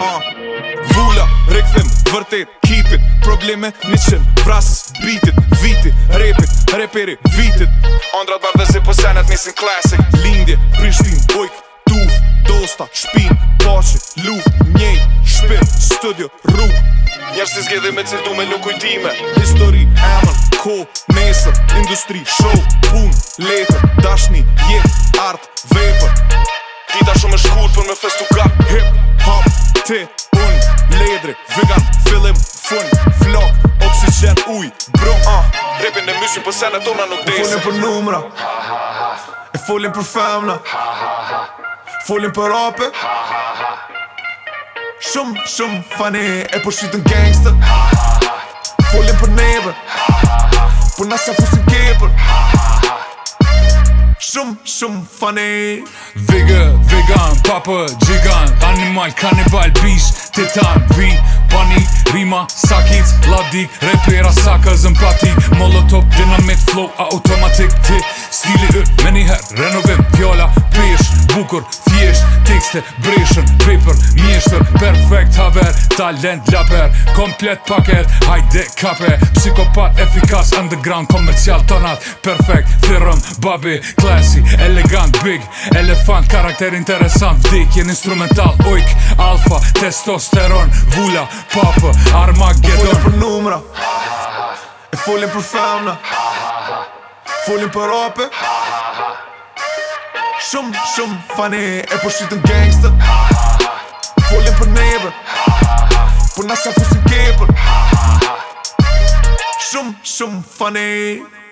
uh, vula, rikthim, vërtet, keep it Probleme, një qim, vrasës, bitit, viti, repit, reperi, vitit Andrat bardhe zi po senet njësin klasik Lindje, prishtin, bojk, tuf, dosta, shpin, paci, luf, njej, shpin, studio, ruf Njerës të zgjedi me cilë du me lukujtime Histori, amën, ko, mesër, industri, show, pun, lesër Për me fest u Hip, hop, te, oni, ledri, vegan Film, fun, flak, oksygen, uj, bro, ah Ripin e myshin për se në tona nuk desh U folin për numra Ha ha ha E folin për femna Ha ha ha Folin për rape Ha ha fani E përshytën po gangster Ha ha ha shumë, shumë funny Vigë, vegan, papa, gjigan Animal, kanibal, bish, titan, Vi, bani, rima, sakic, ladik, Repera, saka, zëmpati, molotov, dynamit, flow, automatic, ti Stili, meni her, renovim, pjala, pish, bukur, thjesht, tekste Brishën, paper, mjeshtër Perfect haver, talent laper Komplet paket, hajde kape Psikopat, efikas, underground Komercial tonat, perfect Thirëm, babi, classy, elegant Big, elefant, karakter interesant Vdikjen instrumental, ujk Alfa, testosteron vulla, papë, armageddon Folin për numra E folin për femna Folin për ope Shum shum funny E po n'gangstër Ha ha ha Folhën për nebër Ha ha ha Për nasha fusë n'kepër Ha ha ha Shum shum funny